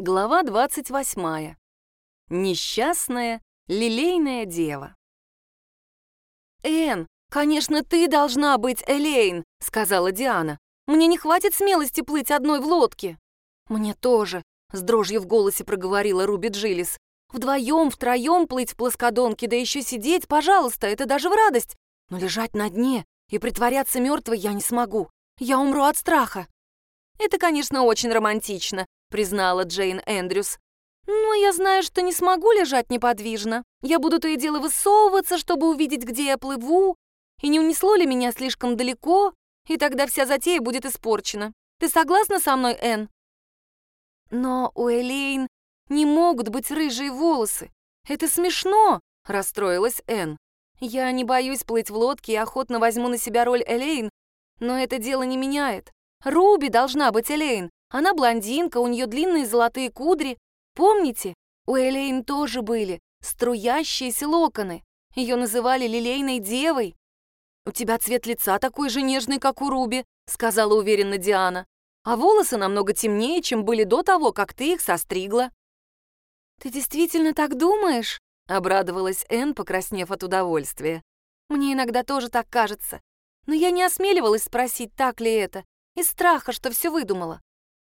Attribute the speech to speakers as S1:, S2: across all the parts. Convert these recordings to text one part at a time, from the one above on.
S1: Глава 28. Несчастная лилейная дева. «Энн, конечно, ты должна быть Элейн», — сказала Диана. «Мне не хватит смелости плыть одной в лодке». «Мне тоже», — с дрожью в голосе проговорила Руби Джилис. «Вдвоем, втроем плыть в плоскодонке, да еще сидеть, пожалуйста, это даже в радость. Но лежать на дне и притворяться мертвой я не смогу. Я умру от страха». «Это, конечно, очень романтично», признала Джейн Эндрюс. «Но я знаю, что не смогу лежать неподвижно. Я буду то и дело высовываться, чтобы увидеть, где я плыву, и не унесло ли меня слишком далеко, и тогда вся затея будет испорчена. Ты согласна со мной, Энн?» «Но у Элейн не могут быть рыжие волосы. Это смешно!» — расстроилась Энн. «Я не боюсь плыть в лодке и охотно возьму на себя роль Элейн, но это дело не меняет. Руби должна быть Элейн, она блондинка, у нее длинные золотые кудри. Помните, у Элейн тоже были струящиеся локоны. Ее называли лилейной девой. «У тебя цвет лица такой же нежный, как у Руби», — сказала уверенно Диана. «А волосы намного темнее, чем были до того, как ты их состригла». «Ты действительно так думаешь?» — обрадовалась Энн, покраснев от удовольствия. «Мне иногда тоже так кажется. Но я не осмеливалась спросить, так ли это, из страха, что все выдумала.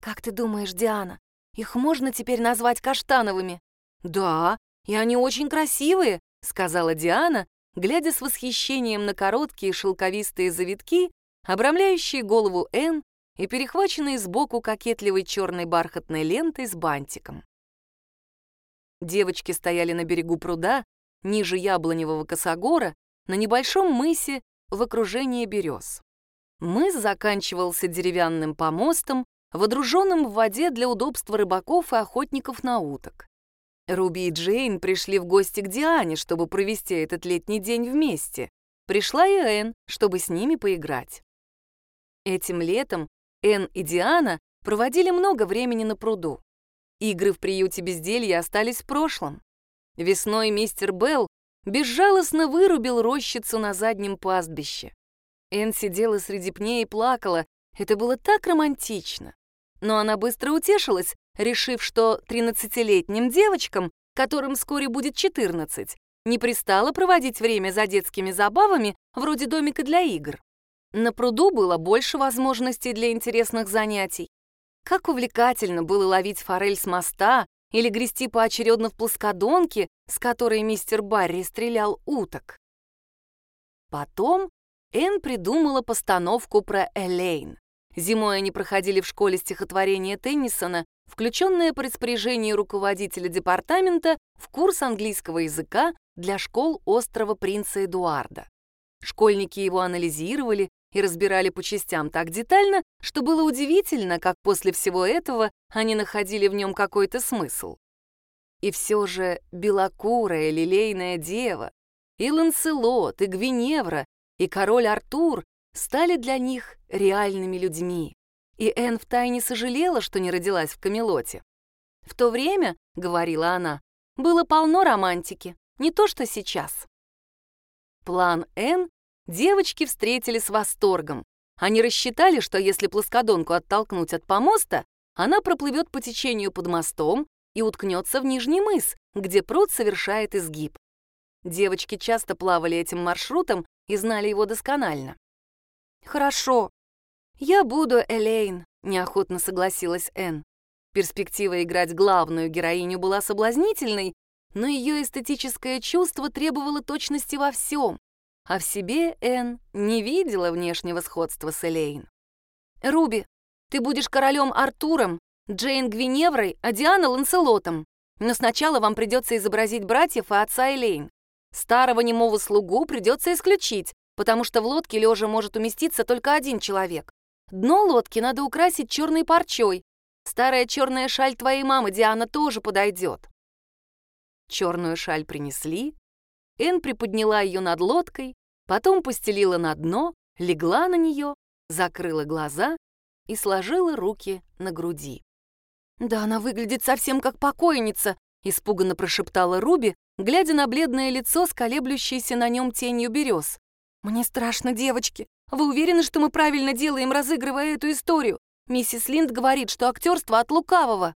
S1: «Как ты думаешь, Диана, их можно теперь назвать каштановыми?» «Да, и они очень красивые», — сказала Диана, глядя с восхищением на короткие шелковистые завитки, обрамляющие голову Н и перехваченные сбоку кокетливой черной бархатной лентой с бантиком. Девочки стояли на берегу пруда, ниже яблоневого косогора, на небольшом мысе в окружении берез. Мыс заканчивался деревянным помостом, водруженным в воде для удобства рыбаков и охотников на уток. Руби и Джейн пришли в гости к Диане, чтобы провести этот летний день вместе. Пришла и Энн, чтобы с ними поиграть. Этим летом Энн и Диана проводили много времени на пруду. Игры в приюте безделья остались в прошлом. Весной мистер Белл безжалостно вырубил рощицу на заднем пастбище. Энн сидела среди пней и плакала. Это было так романтично. Но она быстро утешилась, решив, что 13-летним девочкам, которым вскоре будет 14, не пристало проводить время за детскими забавами вроде домика для игр. На пруду было больше возможностей для интересных занятий. Как увлекательно было ловить форель с моста или грести поочередно в плоскодонке, с которой мистер Барри стрелял уток. Потом Энн придумала постановку про Элейн. Зимой они проходили в школе стихотворение Теннисона, включенное по распоряжению руководителя департамента в курс английского языка для школ острова Принца Эдуарда. Школьники его анализировали и разбирали по частям так детально, что было удивительно, как после всего этого они находили в нем какой-то смысл. И все же белокурая лилейная дева, и Ланселот, и Гвиневра, и король Артур стали для них реальными людьми. И Энн втайне сожалела, что не родилась в Камелоте. В то время, — говорила она, — было полно романтики, не то что сейчас. План Энн девочки встретили с восторгом. Они рассчитали, что если плоскодонку оттолкнуть от помоста, она проплывет по течению под мостом и уткнется в нижний мыс, где пруд совершает изгиб. Девочки часто плавали этим маршрутом и знали его досконально. «Хорошо. Я буду Элейн», — неохотно согласилась Энн. Перспектива играть главную героиню была соблазнительной, но ее эстетическое чувство требовало точности во всем, а в себе Энн не видела внешнего сходства с Элейн. «Руби, ты будешь королем Артуром, Джейн Гвиневрой, а Диана Ланселотом. Но сначала вам придется изобразить братьев и отца Элейн. Старого немого слугу придется исключить, потому что в лодке лежа может уместиться только один человек. Дно лодки надо украсить черной парчой. Старая черная шаль твоей мамы, Диана, тоже подойдет. Черную шаль принесли. Эн приподняла ее над лодкой, потом постелила на дно, легла на нее, закрыла глаза и сложила руки на груди. «Да она выглядит совсем как покойница», — испуганно прошептала Руби, глядя на бледное лицо с колеблющейся на нем тенью берез. «Мне страшно, девочки. Вы уверены, что мы правильно делаем, разыгрывая эту историю? Миссис Линд говорит, что актерство от лукавого».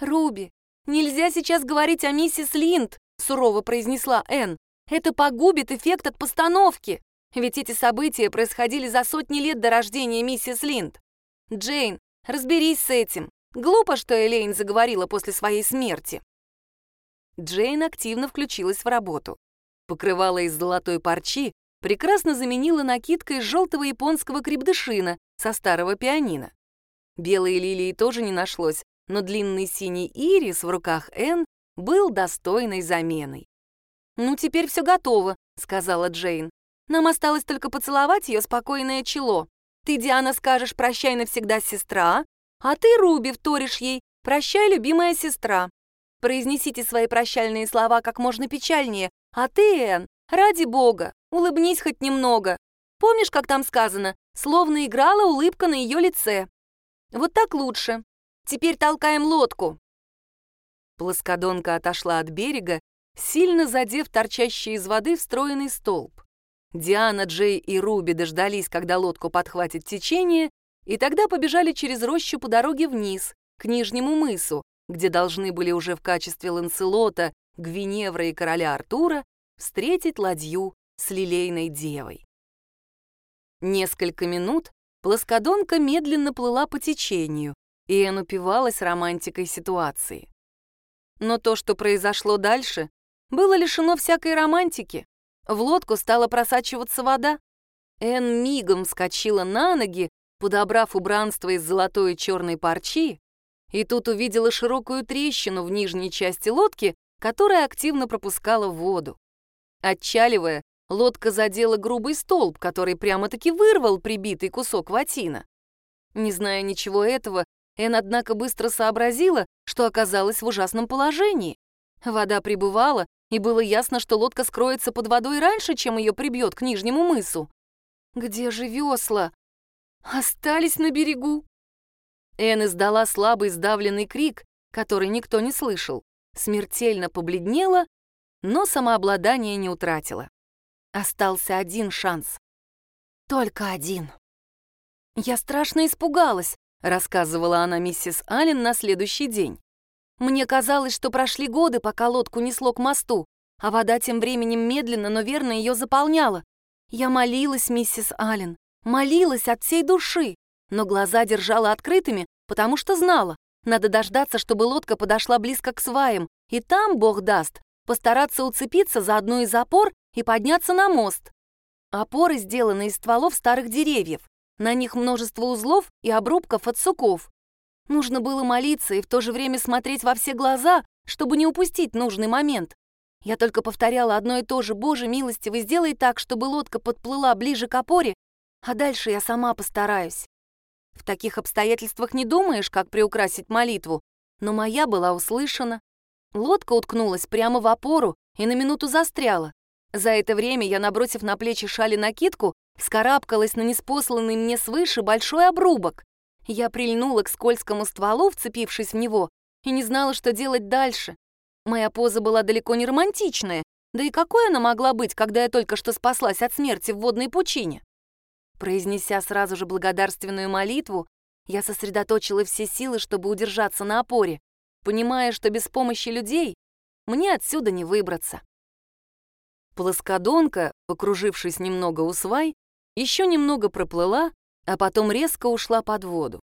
S1: «Руби, нельзя сейчас говорить о миссис Линд», — сурово произнесла Энн. «Это погубит эффект от постановки. Ведь эти события происходили за сотни лет до рождения миссис Линд. Джейн, разберись с этим. Глупо, что Элейн заговорила после своей смерти». Джейн активно включилась в работу. Покрывало из золотой парчи прекрасно заменила накидка из желтого японского крепдышина со старого пианино. Белой лилии тоже не нашлось, но длинный синий ирис в руках Энн был достойной заменой. «Ну, теперь все готово», — сказала Джейн. «Нам осталось только поцеловать ее спокойное чело. Ты, Диана, скажешь «прощай навсегда, сестра», а ты, Руби, вторишь ей «прощай, любимая сестра». Произнесите свои прощальные слова как можно печальнее, а ты, Энн, ради бога, улыбнись хоть немного. Помнишь, как там сказано, словно играла улыбка на ее лице? Вот так лучше. Теперь толкаем лодку. Плоскодонка отошла от берега, сильно задев торчащий из воды встроенный столб. Диана, Джей и Руби дождались, когда лодку подхватит течение, и тогда побежали через рощу по дороге вниз, к Нижнему мысу, где должны были уже в качестве Ланселота, Гвиневра и короля Артура встретить ладью с лилейной девой. Несколько минут плоскодонка медленно плыла по течению, и Эн упивалась романтикой ситуации. Но то, что произошло дальше, было лишено всякой романтики. В лодку стала просачиваться вода. Эн мигом вскочила на ноги, подобрав убранство из золотой и черной парчи, и тут увидела широкую трещину в нижней части лодки, которая активно пропускала воду. Отчаливая, лодка задела грубый столб, который прямо-таки вырвал прибитый кусок ватина. Не зная ничего этого, Эн, однако, быстро сообразила, что оказалась в ужасном положении. Вода прибывала, и было ясно, что лодка скроется под водой раньше, чем ее прибьет к нижнему мысу. «Где же весла?» «Остались на берегу». Эн издала слабый сдавленный крик, который никто не слышал, смертельно побледнела, но самообладание не утратила. Остался один шанс. Только один. Я страшно испугалась, рассказывала она миссис Аллен на следующий день. Мне казалось, что прошли годы, пока лодку несло к мосту, а вода тем временем медленно, но верно ее заполняла. Я молилась, миссис Аллен, молилась от всей души, но глаза держала открытыми, потому что знала, надо дождаться, чтобы лодка подошла близко к сваям, и там, бог даст, постараться уцепиться за одну из опор и подняться на мост. Опоры сделаны из стволов старых деревьев. На них множество узлов и обрубков от суков. Нужно было молиться и в то же время смотреть во все глаза, чтобы не упустить нужный момент. Я только повторяла одно и то же, «Боже, милостивый, сделай так, чтобы лодка подплыла ближе к опоре, а дальше я сама постараюсь». В таких обстоятельствах не думаешь, как приукрасить молитву, но моя была услышана. Лодка уткнулась прямо в опору и на минуту застряла. За это время я, набросив на плечи шали накидку, вскарабкалась на неспосланный мне свыше большой обрубок. Я прильнула к скользкому стволу, вцепившись в него, и не знала, что делать дальше. Моя поза была далеко не романтичная, да и какой она могла быть, когда я только что спаслась от смерти в водной пучине? Произнеся сразу же благодарственную молитву, я сосредоточила все силы, чтобы удержаться на опоре, понимая, что без помощи людей мне отсюда не выбраться. Плоскодонка, покружившись немного у свай, еще немного проплыла, а потом резко ушла под воду.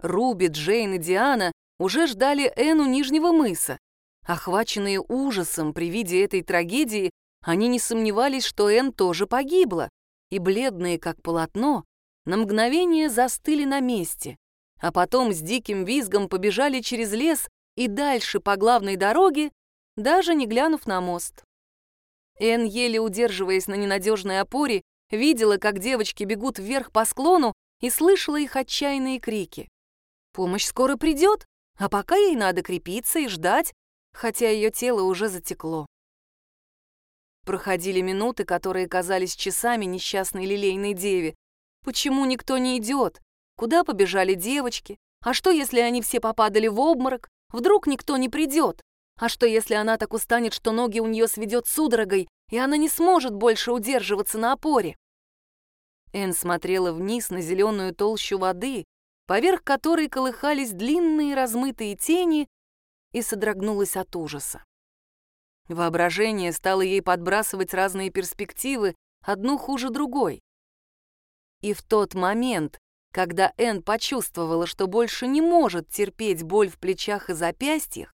S1: Руби, Джейн и Диана уже ждали Энн у Нижнего мыса. Охваченные ужасом при виде этой трагедии, они не сомневались, что Энн тоже погибла, и бледные, как полотно, на мгновение застыли на месте, а потом с диким визгом побежали через лес и дальше по главной дороге, даже не глянув на мост. Эн, еле удерживаясь на ненадежной опоре, видела, как девочки бегут вверх по склону и слышала их отчаянные крики. Помощь скоро придет, а пока ей надо крепиться и ждать, хотя ее тело уже затекло. Проходили минуты, которые казались часами несчастной лилейной деве. Почему никто не идет? Куда побежали девочки? А что, если они все попадали в обморок? Вдруг никто не придет? А что, если она так устанет, что ноги у нее сведет судорогой, и она не сможет больше удерживаться на опоре? Эн смотрела вниз на зеленую толщу воды, поверх которой колыхались длинные размытые тени и содрогнулась от ужаса. Воображение стало ей подбрасывать разные перспективы, одну хуже другой. И в тот момент, когда Энн почувствовала, что больше не может терпеть боль в плечах и запястьях,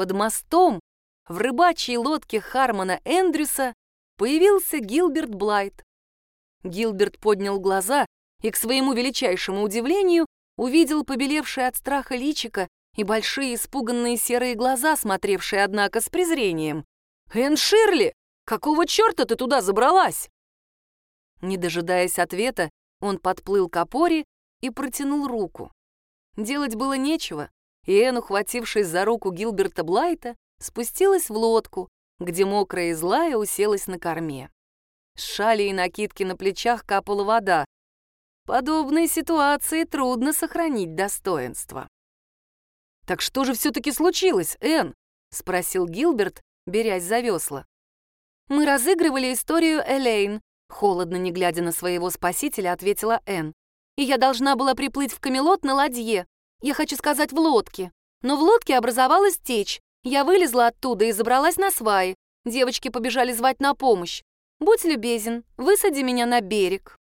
S1: под мостом в рыбачьей лодке Хармона Эндрюса появился Гилберт Блайт. Гилберт поднял глаза и, к своему величайшему удивлению, увидел побелевшее от страха личико и большие испуганные серые глаза, смотревшие, однако, с презрением. «Энн Ширли, какого черта ты туда забралась?» Не дожидаясь ответа, он подплыл к опоре и протянул руку. Делать было нечего, и Энн, ухватившись за руку Гилберта Блайта, спустилась в лодку, где мокрая и злая уселась на корме. С шали и накидки на плечах капала вода. В подобной ситуации трудно сохранить достоинство. «Так что же все-таки случилось, Энн?» — спросил Гилберт, берясь за весла. «Мы разыгрывали историю Элейн», — холодно не глядя на своего спасителя, ответила Энн. «И я должна была приплыть в Камелот на ладье. Я хочу сказать, в лодке. Но в лодке образовалась течь. Я вылезла оттуда и забралась на сваи. Девочки побежали звать на помощь. Будь любезен, высади меня на берег».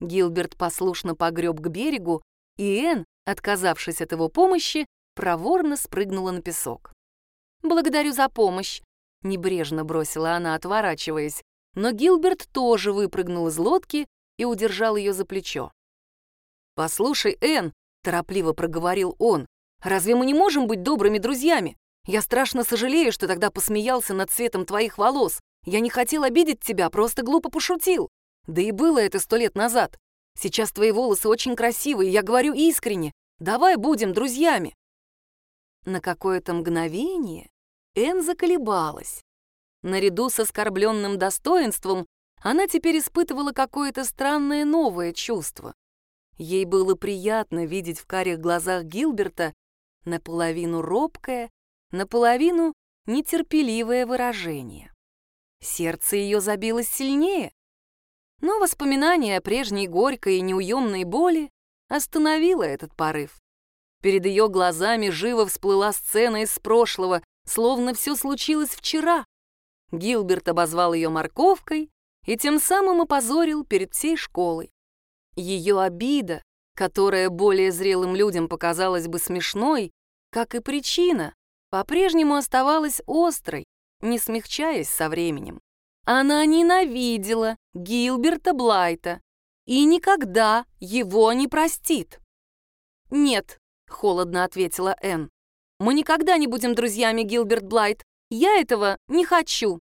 S1: Гилберт послушно погреб к берегу, и Энн, отказавшись от его помощи, проворно спрыгнула на песок. «Благодарю за помощь», — небрежно бросила она, отворачиваясь, но Гилберт тоже выпрыгнул из лодки и удержал ее за плечо. «Послушай, Энн», — торопливо проговорил он, «разве мы не можем быть добрыми друзьями? Я страшно сожалею, что тогда посмеялся над цветом твоих волос. Я не хотел обидеть тебя, просто глупо пошутил. Да и было это сто лет назад. Сейчас твои волосы очень красивые, я говорю искренне. Давай будем друзьями. На какое-то мгновение Энн заколебалась. Наряду с оскорбленным достоинством она теперь испытывала какое-то странное новое чувство. Ей было приятно видеть в карих глазах Гилберта наполовину робкое, наполовину нетерпеливое выражение. Сердце ее забилось сильнее, но воспоминание о прежней горькой и неуемной боли остановило этот порыв. Перед ее глазами живо всплыла сцена из прошлого, словно все случилось вчера. Гилберт обозвал ее морковкой и тем самым опозорил перед всей школой. Ее обида, которая более зрелым людям показалась бы смешной, как и причина, по-прежнему оставалась острой, не смягчаясь со временем. Она ненавидела Гилберта Блайта и никогда его не простит. «Нет», — холодно ответила Энн. «Мы никогда не будем друзьями, Гилберт Блайт. Я этого не хочу».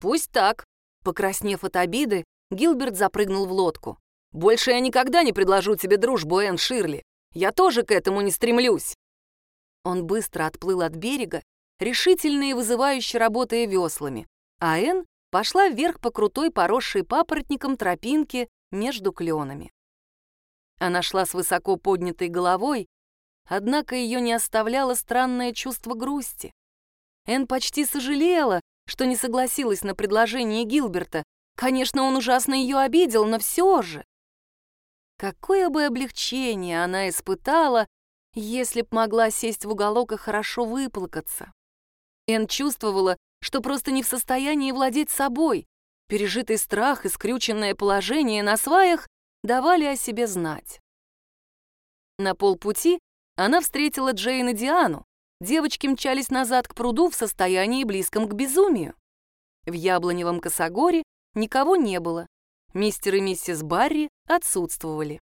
S1: «Пусть так», — покраснев от обиды, Гилберт запрыгнул в лодку. «Больше я никогда не предложу тебе дружбу, Энн Ширли. Я тоже к этому не стремлюсь». Он быстро отплыл от берега, решительно и вызывающе работая веслами, а Энн пошла вверх по крутой, поросшей папоротником тропинке между кленами. Она шла с высоко поднятой головой, Однако ее не оставляло странное чувство грусти. Энн почти сожалела, что не согласилась на предложение Гилберта. Конечно, он ужасно ее обидел, но все же. Какое бы облегчение она испытала, если б могла сесть в уголок и хорошо выплакаться. Энн чувствовала, что просто не в состоянии владеть собой. Пережитый страх и скрюченное положение на сваях давали о себе знать. На полпути она встретила Джейн и Диану. Девочки мчались назад к пруду в состоянии близком к безумию. В яблоневом косогоре никого не было. Мистер и миссис Барри отсутствовали.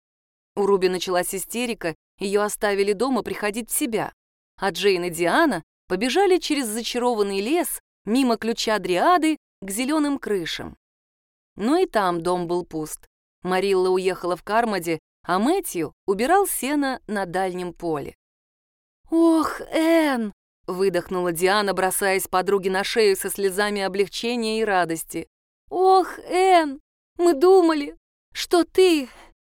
S1: У Руби началась истерика, ее оставили дома приходить в себя. А Джейн и Диана побежали через зачарованный лес, мимо ключа Дриады, к зеленым крышам. Но и там дом был пуст. Марилла уехала в Кармаде а Мэтью убирал сено на дальнем поле. «Ох, Энн!» — выдохнула Диана, бросаясь подруге на шею со слезами облегчения и радости. «Ох, Энн, мы думали, что ты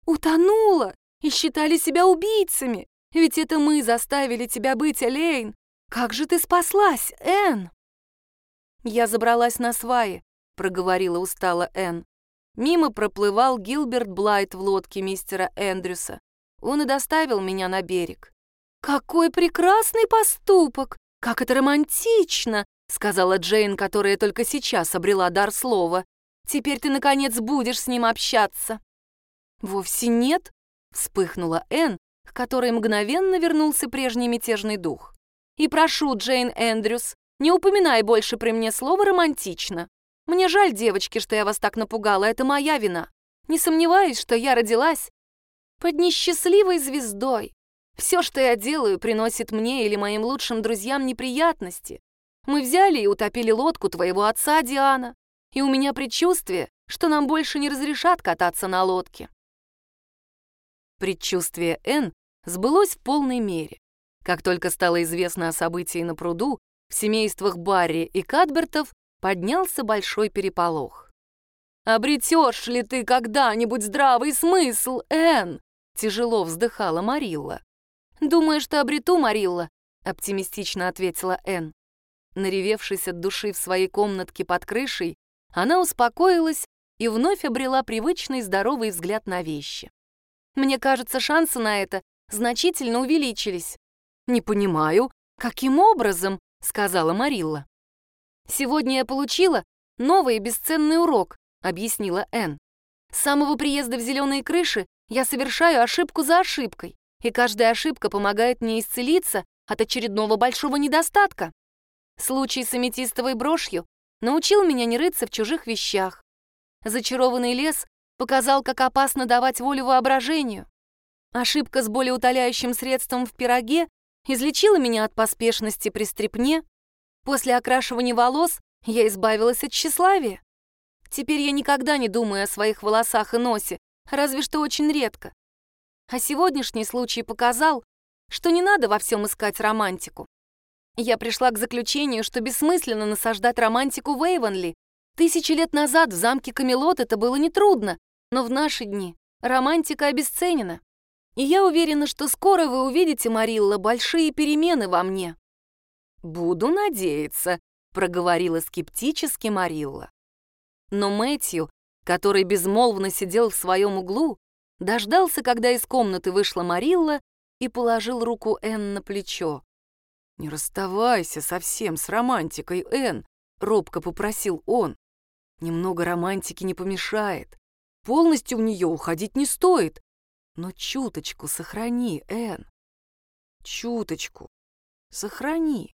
S1: утонула и считали себя убийцами, ведь это мы заставили тебя быть, Элейн. Как же ты спаслась, Энн?» «Я забралась на сваи», — проговорила устало Энн. Мимо проплывал Гилберт Блайт в лодке мистера Эндрюса. Он и доставил меня на берег. «Какой прекрасный поступок! Как это романтично!» — сказала Джейн, которая только сейчас обрела дар слова. «Теперь ты, наконец, будешь с ним общаться». «Вовсе нет», — вспыхнула Энн, к которой мгновенно вернулся прежний мятежный дух. «И прошу, Джейн Эндрюс, не упоминай больше при мне слово «романтично». Мне жаль, девочки, что я вас так напугала, это моя вина. Не сомневаюсь, что я родилась под несчастливой звездой. Все, что я делаю, приносит мне или моим лучшим друзьям неприятности. Мы взяли и утопили лодку твоего отца, Диана, и у меня предчувствие, что нам больше не разрешат кататься на лодке. Предчувствие Н сбылось в полной мере. Как только стало известно о событии на пруду, в семействах Барри и Кадбертов поднялся большой переполох. «Обретешь ли ты когда-нибудь здравый смысл, Энн?» — тяжело вздыхала Марилла. «Думаю, что обрету, Марилла», — оптимистично ответила Энн. Наревевшись от души в своей комнатке под крышей, она успокоилась и вновь обрела привычный здоровый взгляд на вещи. «Мне кажется, шансы на это значительно увеличились». «Не понимаю, каким образом?» — сказала Марилла. «Сегодня я получила новый бесценный урок», — объяснила Энн. «С самого приезда в зеленые крыши я совершаю ошибку за ошибкой, и каждая ошибка помогает мне исцелиться от очередного большого недостатка. Случай с аметистовой брошью научил меня не рыться в чужих вещах. Зачарованный лес показал, как опасно давать волю воображению. Ошибка с болеутоляющим средством в пироге излечила меня от поспешности при стрепне, После окрашивания волос я избавилась от тщеславия. Теперь я никогда не думаю о своих волосах и носе, разве что очень редко. А сегодняшний случай показал, что не надо во всем искать романтику. Я пришла к заключению, что бессмысленно насаждать романтику в Эйвонли. Тысячи лет назад в замке Камелот это было нетрудно, но в наши дни романтика обесценена. И я уверена, что скоро вы увидите, Марилла, большие перемены во мне. «Буду надеяться», — проговорила скептически Марилла. Но Мэтью, который безмолвно сидел в своем углу, дождался, когда из комнаты вышла Марилла и положил руку Энн на плечо. «Не расставайся совсем с романтикой, Энн», — робко попросил он. «Немного романтики не помешает. Полностью в нее уходить не стоит. Но чуточку сохрани, Энн. Чуточку. Сохрани.